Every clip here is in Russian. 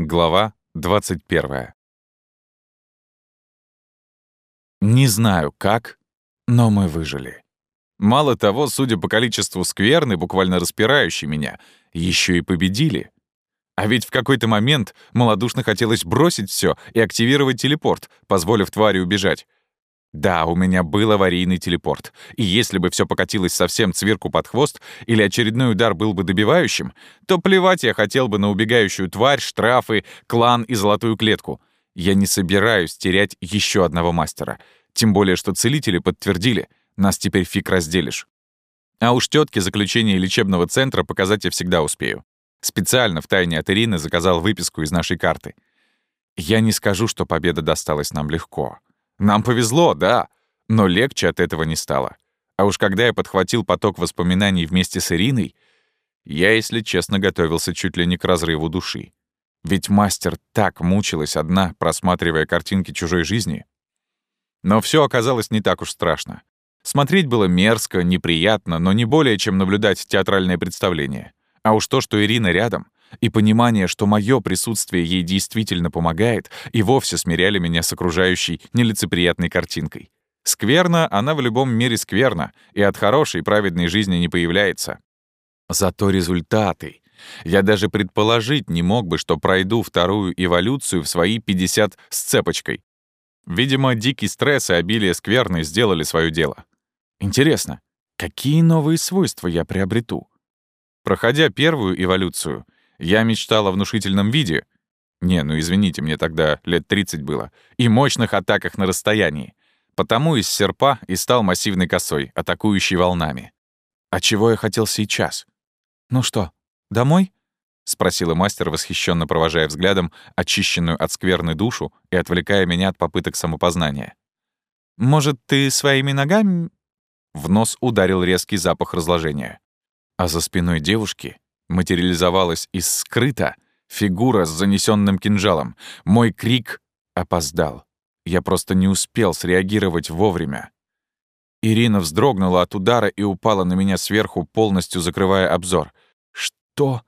Глава 21. Не знаю как, но мы выжили. Мало того, судя по количеству скверны, буквально распирающей меня, еще и победили. А ведь в какой-то момент малодушно хотелось бросить все и активировать телепорт, позволив твари убежать. Да, у меня был аварийный телепорт, и если бы все покатилось совсем цвирку под хвост или очередной удар был бы добивающим, то плевать я хотел бы на убегающую тварь, штрафы, клан и золотую клетку. Я не собираюсь терять еще одного мастера. Тем более, что целители подтвердили, нас теперь фиг разделишь. А уж тетке заключение лечебного центра показать я всегда успею. Специально в тайне от Ирины заказал выписку из нашей карты. Я не скажу, что победа досталась нам легко. Нам повезло, да, но легче от этого не стало. А уж когда я подхватил поток воспоминаний вместе с Ириной, я, если честно, готовился чуть ли не к разрыву души. Ведь мастер так мучилась одна, просматривая картинки чужой жизни. Но все оказалось не так уж страшно. Смотреть было мерзко, неприятно, но не более, чем наблюдать театральное представление. А уж то, что Ирина рядом, и понимание, что мое присутствие ей действительно помогает, и вовсе смиряли меня с окружающей нелицеприятной картинкой. Скверно она в любом мире скверна, и от хорошей праведной жизни не появляется. Зато результаты. Я даже предположить не мог бы, что пройду вторую эволюцию в свои 50 с цепочкой. Видимо, дикий стресс и обилие скверны сделали свое дело. Интересно, какие новые свойства я приобрету? Проходя первую эволюцию — я мечтал о внушительном виде. Не, ну извините, мне тогда лет 30 было. И мощных атаках на расстоянии. Потому из серпа и стал массивной косой, атакующей волнами. А чего я хотел сейчас? «Ну что, домой?» — спросила мастер, восхищенно провожая взглядом очищенную от скверны душу и отвлекая меня от попыток самопознания. «Может, ты своими ногами...» В нос ударил резкий запах разложения. А за спиной девушки материализовалась из скрыта фигура с занесенным кинжалом. Мой крик опоздал. Я просто не успел среагировать вовремя. Ирина вздрогнула от удара и упала на меня сверху, полностью закрывая обзор. «Что?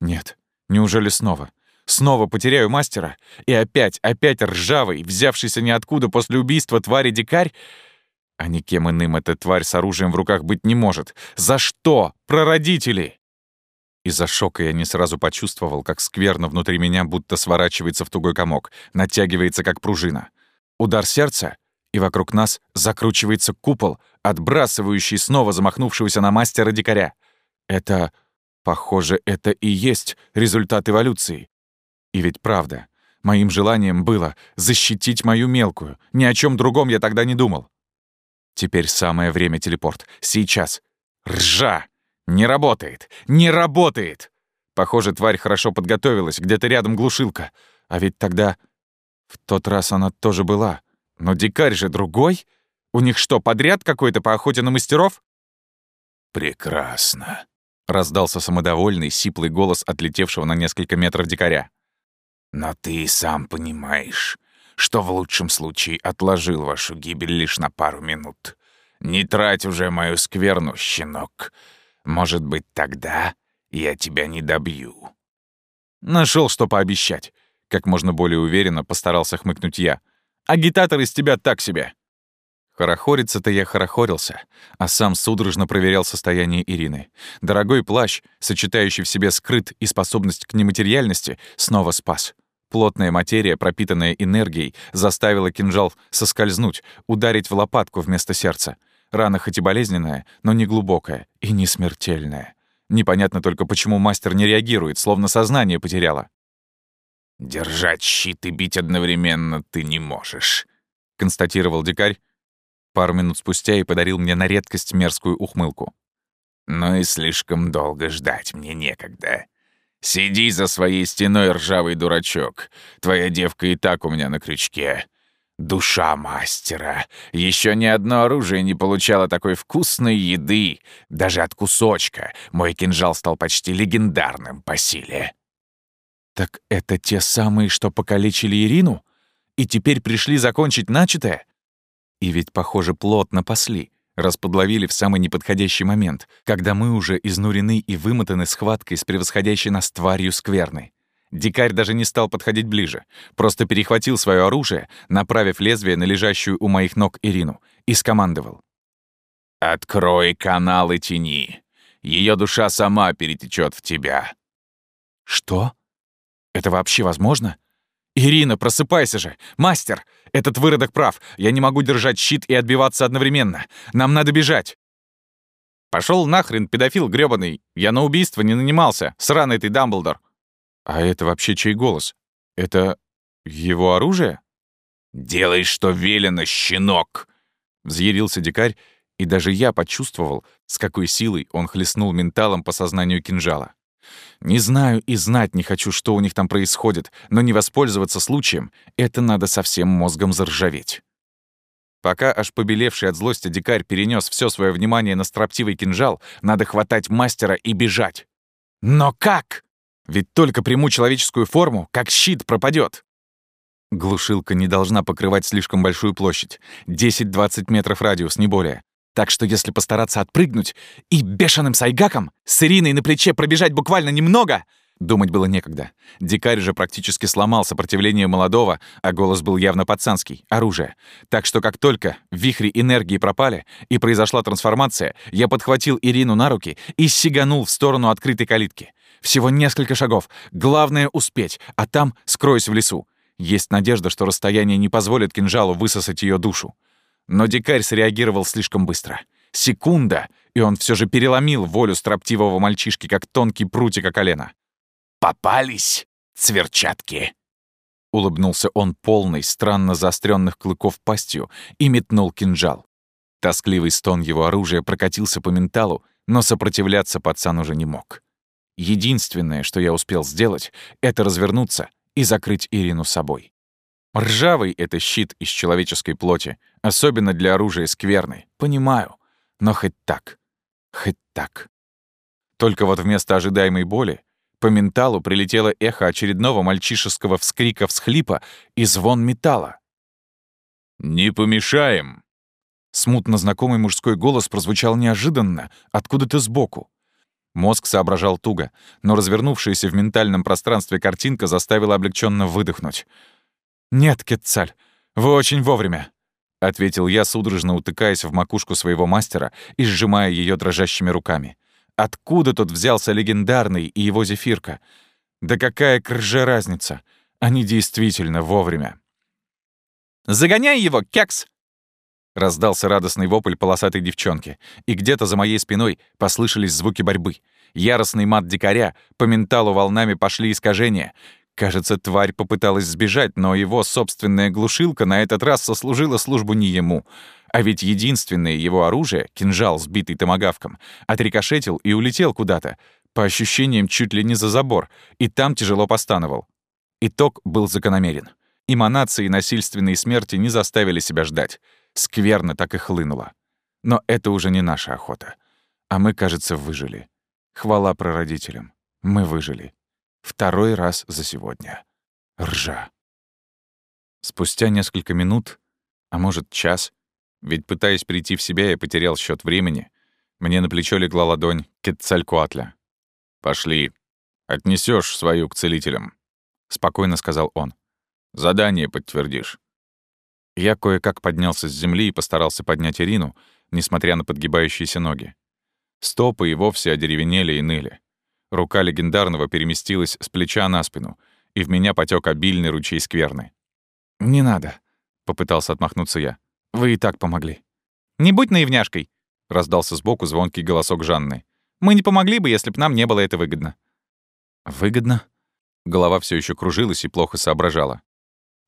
Нет. Неужели снова? Снова потеряю мастера? И опять, опять ржавый, взявшийся ниоткуда после убийства твари дикарь? А никем иным эта тварь с оружием в руках быть не может. За что? Прародители!» Из-за шока я не сразу почувствовал, как скверно внутри меня будто сворачивается в тугой комок, натягивается как пружина. Удар сердца, и вокруг нас закручивается купол, отбрасывающий снова замахнувшегося на мастера дикаря. Это... Похоже, это и есть результат эволюции. И ведь правда, моим желанием было защитить мою мелкую. Ни о чем другом я тогда не думал. Теперь самое время телепорт. Сейчас. Ржа! Не работает! Не работает! Похоже, тварь хорошо подготовилась, где-то рядом глушилка. А ведь тогда... В тот раз она тоже была. Но дикарь же другой? У них что, подряд какой-то по охоте на мастеров? «Прекрасно», — раздался самодовольный, сиплый голос отлетевшего на несколько метров дикаря. «Но ты сам понимаешь, что в лучшем случае отложил вашу гибель лишь на пару минут. Не трать уже мою скверну, щенок. Может быть, тогда я тебя не добью». Нашел, что пообещать. Как можно более уверенно постарался хмыкнуть я. «Агитатор из тебя так себе». Хорохориться-то я хорохорился, а сам судорожно проверял состояние Ирины. Дорогой плащ, сочетающий в себе скрыт и способность к нематериальности, снова спас. Плотная материя, пропитанная энергией, заставила кинжал соскользнуть, ударить в лопатку вместо сердца. Рана хоть и болезненная, но не глубокая и не смертельная. Непонятно только, почему мастер не реагирует, словно сознание потеряла. «Держать щит и бить одновременно ты не можешь», — констатировал дикарь пару минут спустя и подарил мне на редкость мерзкую ухмылку. «Ну и слишком долго ждать мне некогда. Сиди за своей стеной, ржавый дурачок. Твоя девка и так у меня на крючке. Душа мастера. Еще ни одно оружие не получало такой вкусной еды. Даже от кусочка. Мой кинжал стал почти легендарным по силе. Так это те самые, что покалечили Ирину? И теперь пришли закончить начатое? И ведь, похоже, плотно пасли. Расподловили в самый неподходящий момент, когда мы уже изнурены и вымотаны схваткой с превосходящей нас тварью скверной. Дикарь даже не стал подходить ближе, просто перехватил свое оружие, направив лезвие на лежащую у моих ног Ирину, и скомандовал. «Открой каналы тени. Ее душа сама перетечет в тебя». «Что? Это вообще возможно?» «Ирина, просыпайся же! Мастер! Этот выродок прав. Я не могу держать щит и отбиваться одновременно. Нам надо бежать!» Пошел нахрен, педофил грёбаный. Я на убийство не нанимался. Сраный ты, Дамблдор. А это вообще чей голос? Это его оружие? «Делай, что велено, щенок!» Взъярился дикарь, и даже я почувствовал, с какой силой он хлестнул менталом по сознанию кинжала. Не знаю и знать не хочу, что у них там происходит, но не воспользоваться случаем — это надо совсем мозгом заржаветь. Пока аж побелевший от злости дикарь перенес все свое внимание на строптивый кинжал, надо хватать мастера и бежать. Но как? Ведь только приму человеческую форму, как щит пропадет. Глушилка не должна покрывать слишком большую площадь. 10-20 метров радиус, не более. Так что если постараться отпрыгнуть и бешеным сайгаком с Ириной на плече пробежать буквально немного, думать было некогда. Дикарь же практически сломал сопротивление молодого, а голос был явно пацанский, оружие. Так что как только вихри энергии пропали и произошла трансформация, я подхватил Ирину на руки и сиганул в сторону открытой калитки. Всего несколько шагов. Главное — успеть, а там скроюсь в лесу. Есть надежда, что расстояние не позволит кинжалу высосать ее душу. Но дикарь среагировал слишком быстро. Секунда, и он все же переломил волю строптивого мальчишки, как тонкий прутик о колено. «Попались, сверчатки!» Улыбнулся он полной, странно заостренных клыков пастью и метнул кинжал. Тоскливый стон его оружия прокатился по менталу, но сопротивляться пацан уже не мог. Единственное, что я успел сделать, это развернуться и закрыть Ирину собой. Ржавый — это щит из человеческой плоти, особенно для оружия скверны, понимаю. Но хоть так, хоть так. Только вот вместо ожидаемой боли по менталу прилетело эхо очередного мальчишеского вскрика-всхлипа и звон металла. «Не помешаем!» Смутно знакомый мужской голос прозвучал неожиданно, откуда-то сбоку. Мозг соображал туго, но развернувшаяся в ментальном пространстве картинка заставила облегченно выдохнуть — «Нет, Кетцаль, вы очень вовремя», — ответил я, судорожно утыкаясь в макушку своего мастера и сжимая ее дрожащими руками. «Откуда тут взялся легендарный и его зефирка? Да какая крже разница? Они действительно вовремя». «Загоняй его, кекс!» Раздался радостный вопль полосатой девчонки, и где-то за моей спиной послышались звуки борьбы. Яростный мат дикаря, по менталу волнами пошли искажения — Кажется, тварь попыталась сбежать, но его собственная глушилка на этот раз сослужила службу не ему. А ведь единственное его оружие, кинжал, сбитый томагавком, отрикошетил и улетел куда-то, по ощущениям чуть ли не за забор, и там тяжело постановал. Итог был закономерен. Эманации насильственной смерти не заставили себя ждать. Скверно так и хлынуло. Но это уже не наша охота. А мы, кажется, выжили. Хвала прародителям. Мы выжили. Второй раз за сегодня. Ржа. Спустя несколько минут, а может час, ведь пытаясь прийти в себя, я потерял счет времени, мне на плечо легла ладонь Кетцалькуатля. «Пошли. Отнесешь свою к целителям», — спокойно сказал он. «Задание подтвердишь». Я кое-как поднялся с земли и постарался поднять Ирину, несмотря на подгибающиеся ноги. Стопы и вовсе одеревенели и ныли. Рука легендарного переместилась с плеча на спину, и в меня потек обильный ручей скверны. «Не надо», — попытался отмахнуться я. «Вы и так помогли». «Не будь наивняшкой», — раздался сбоку звонкий голосок Жанны. «Мы не помогли бы, если б нам не было это выгодно». «Выгодно?» Голова все еще кружилась и плохо соображала.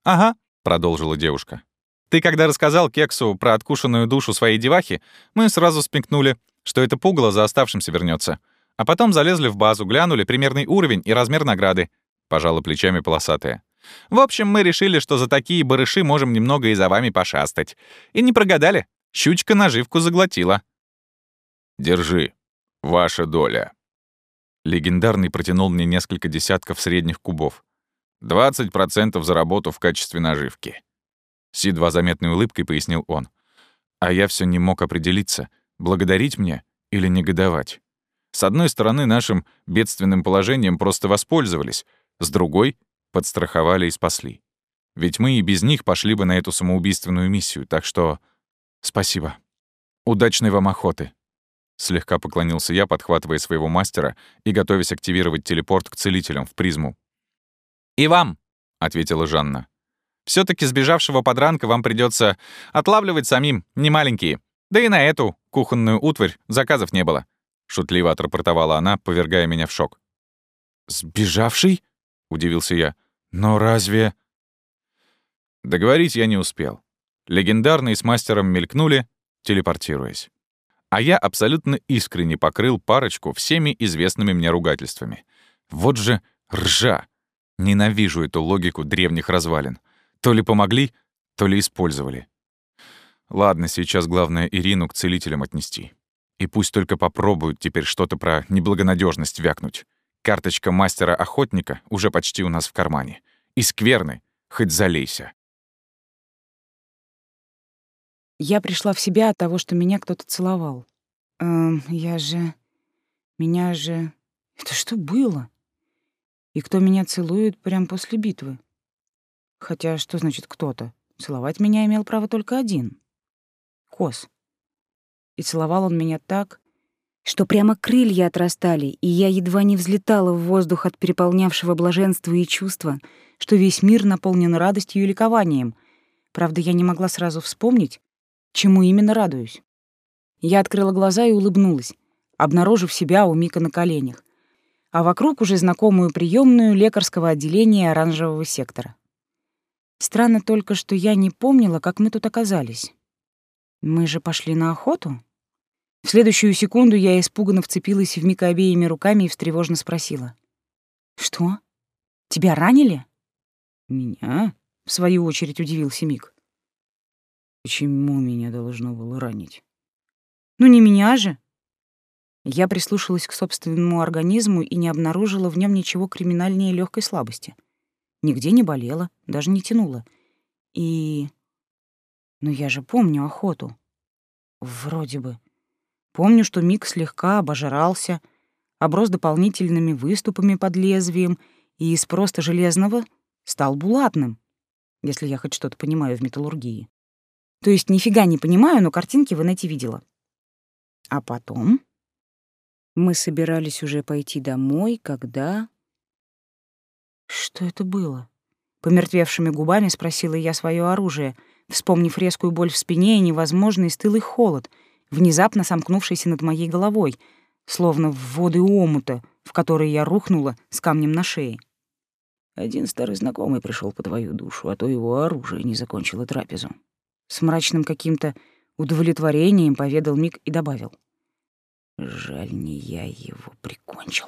«Ага», — продолжила девушка. «Ты когда рассказал Кексу про откушенную душу своей девахи, мы сразу спекнули, что это пугало за оставшимся вернется. А потом залезли в базу, глянули примерный уровень и размер награды. Пожала плечами полосатая. В общем, мы решили, что за такие барыши можем немного и за вами пошастать. И не прогадали. Щучка наживку заглотила. Держи. Ваша доля. Легендарный протянул мне несколько десятков средних кубов. 20% за работу в качестве наживки. С едва заметной улыбкой пояснил он. А я все не мог определиться, благодарить мне или негодовать. С одной стороны, нашим бедственным положением просто воспользовались. с другой — подстраховали и спасли. Ведь мы и без них пошли бы на эту самоубийственную миссию, так что спасибо. Удачной вам охоты. Слегка поклонился я, подхватывая своего мастера и готовясь активировать телепорт к целителям в призму. «И вам», — ответила Жанна. Все таки сбежавшего подранка вам придется отлавливать самим, не маленькие. Да и на эту кухонную утварь заказов не было», — шутливо отрапортовала она, повергая меня в шок. «Сбежавший?» — удивился я. «Но разве...» Договорить я не успел. Легендарные с мастером мелькнули, телепортируясь. А я абсолютно искренне покрыл парочку всеми известными мне ругательствами. Вот же ржа! Ненавижу эту логику древних развалин. То ли помогли, то ли использовали. Ладно, сейчас главное Ирину к целителям отнести. И пусть только попробуют теперь что-то про неблагонадежность вякнуть. Карточка мастера-охотника уже почти у нас в кармане. И скверны, хоть залейся. Я пришла в себя от того, что меня кто-то целовал. Эм, я же... Меня же... Это что было? И кто меня целует прямо после битвы? Хотя что значит кто-то? Целовать меня имел право только один. Кос. И целовал он меня так, что прямо крылья отрастали, и я едва не взлетала в воздух от переполнявшего блаженства и чувства, что весь мир наполнен радостью и ликованием. Правда, я не могла сразу вспомнить, Чему именно радуюсь? Я открыла глаза и улыбнулась, обнаружив себя у Мика на коленях, а вокруг уже знакомую приемную лекарского отделения оранжевого сектора. Странно только, что я не помнила, как мы тут оказались. Мы же пошли на охоту? В следующую секунду я испуганно вцепилась в Мика обеими руками и встревожно спросила. «Что? Тебя ранили?» «Меня?» — в свою очередь удивился Мик. Почему меня должно было ранить? Ну не меня же. Я прислушалась к собственному организму и не обнаружила в нем ничего криминальнее легкой слабости. Нигде не болела, даже не тянула. И... Но я же помню охоту. Вроде бы. Помню, что Мик слегка обожрался, оброс дополнительными выступами под лезвием и из просто железного стал булатным, если я хоть что-то понимаю в металлургии. То есть нифига не понимаю, но картинки в инете видела. А потом мы собирались уже пойти домой, когда... Что это было? Помертвевшими губами спросила я свое оружие, вспомнив резкую боль в спине и невозможный стылый холод, внезапно сомкнувшийся над моей головой, словно в воды омута, в который я рухнула с камнем на шее. Один старый знакомый пришел по твою душу, а то его оружие не закончило трапезу. С мрачным каким-то удовлетворением поведал Мик и добавил. Жаль, не я его прикончил.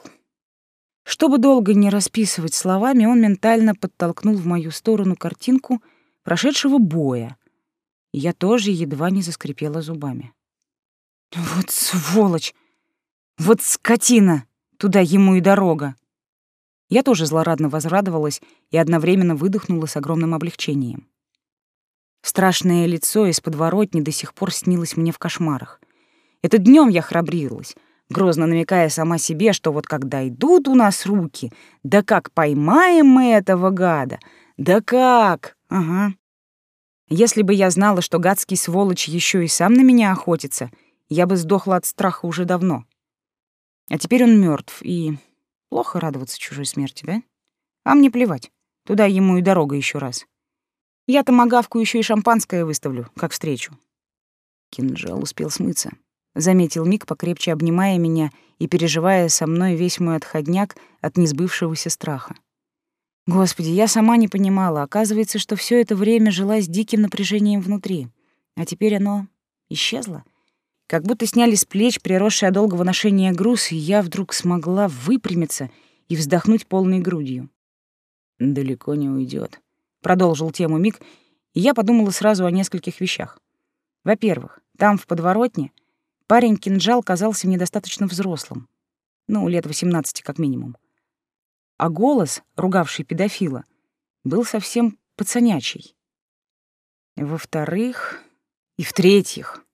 Чтобы долго не расписывать словами, он ментально подтолкнул в мою сторону картинку прошедшего боя. И я тоже едва не заскрипела зубами. Вот сволочь! Вот скотина! Туда ему и дорога! Я тоже злорадно возрадовалась и одновременно выдохнула с огромным облегчением. Страшное лицо из подворотни до сих пор снилось мне в кошмарах. Это днем я храбрилась, грозно намекая сама себе, что вот когда идут у нас руки, да как поймаем мы этого гада, да как, ага. Если бы я знала, что гадский сволочь еще и сам на меня охотится, я бы сдохла от страха уже давно. А теперь он мертв, и плохо радоваться чужой смерти, да? А мне плевать, туда ему и дорога еще раз. Я-то магавку еще и шампанское выставлю, как встречу. Кинжал успел смыться. Заметил Мик, покрепче обнимая меня и переживая со мной весь мой отходняк от несбывшегося страха. Господи, я сама не понимала. Оказывается, что все это время жила с диким напряжением внутри. А теперь оно исчезло. Как будто сняли с плеч приросший от долгого ношения груз, и я вдруг смогла выпрямиться и вздохнуть полной грудью. Далеко не уйдет продолжил тему Мик, и я подумала сразу о нескольких вещах. Во-первых, там, в подворотне, парень-кинжал казался мне достаточно взрослым. Ну, лет 18 как минимум. А голос, ругавший педофила, был совсем пацанячий. Во-вторых, и в-третьих.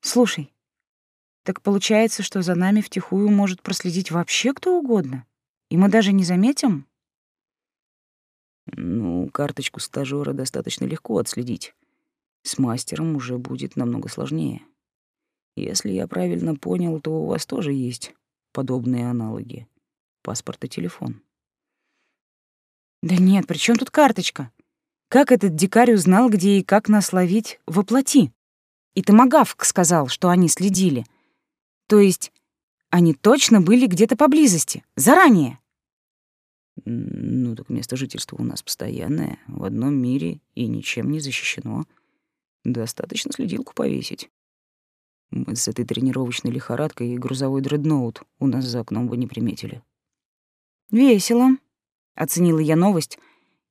Слушай, так получается, что за нами втихую может проследить вообще кто угодно, и мы даже не заметим? Ну, карточку стажёра достаточно легко отследить. С мастером уже будет намного сложнее. Если я правильно понял, то у вас тоже есть подобные аналоги. Паспорт и телефон. Да нет, при чем тут карточка? Как этот дикарь узнал, где и как нас ловить воплоти? И Томагавк сказал, что они следили. То есть они точно были где-то поблизости, заранее. Ну, так место жительства у нас постоянное, в одном мире и ничем не защищено. Достаточно следилку повесить. Мы с этой тренировочной лихорадкой и грузовой дредноут у нас за окном бы не приметили. «Весело», — оценила я новость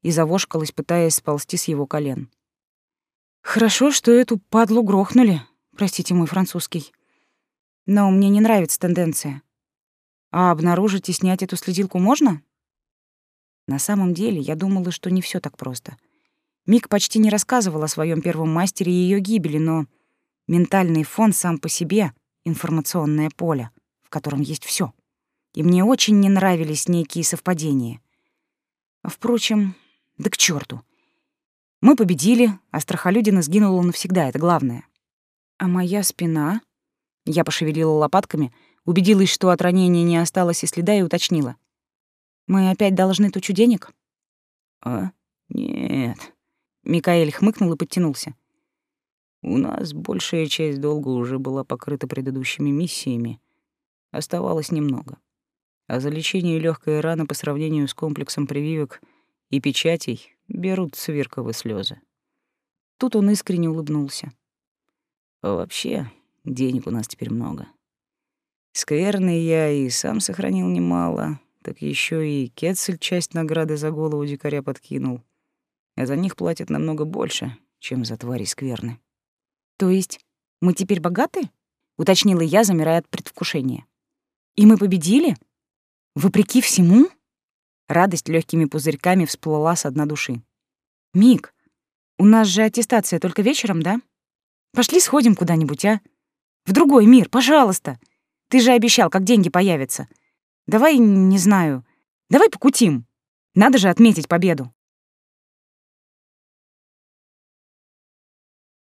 и завошкалась, пытаясь сползти с его колен. «Хорошо, что эту падлу грохнули, простите мой французский. Но мне не нравится тенденция. А обнаружить и снять эту следилку можно?» На самом деле, я думала, что не все так просто. Мик почти не рассказывал о своем первом мастере и ее гибели, но Ментальный фон сам по себе — информационное поле, в котором есть все. И мне очень не нравились некие совпадения. Впрочем, да к черту. Мы победили, а Страхолюдина сгинула навсегда, это главное. А моя спина... Я пошевелила лопатками, убедилась, что от ранения не осталось и следа, и уточнила. «Мы опять должны тучу денег?» «А? Нет». Микаэль хмыкнул и подтянулся. У нас большая часть долга уже была покрыта предыдущими миссиями. Оставалось немного. А за лечение легкой раны по сравнению с комплексом прививок и печатей берут свирковые слезы. Тут он искренне улыбнулся. А вообще, денег у нас теперь много. Скверный я и сам сохранил немало, так еще и Кетцель часть награды за голову дикаря подкинул. А за них платят намного больше, чем за твари скверны. То есть мы теперь богаты? Уточнила я, замирая от предвкушения. И мы победили? Вопреки всему? Радость легкими пузырьками всплыла с дна души. Мик, у нас же аттестация только вечером, да? Пошли сходим куда-нибудь, а? В другой мир, пожалуйста. Ты же обещал, как деньги появятся. Давай, не знаю, давай покутим. Надо же отметить победу.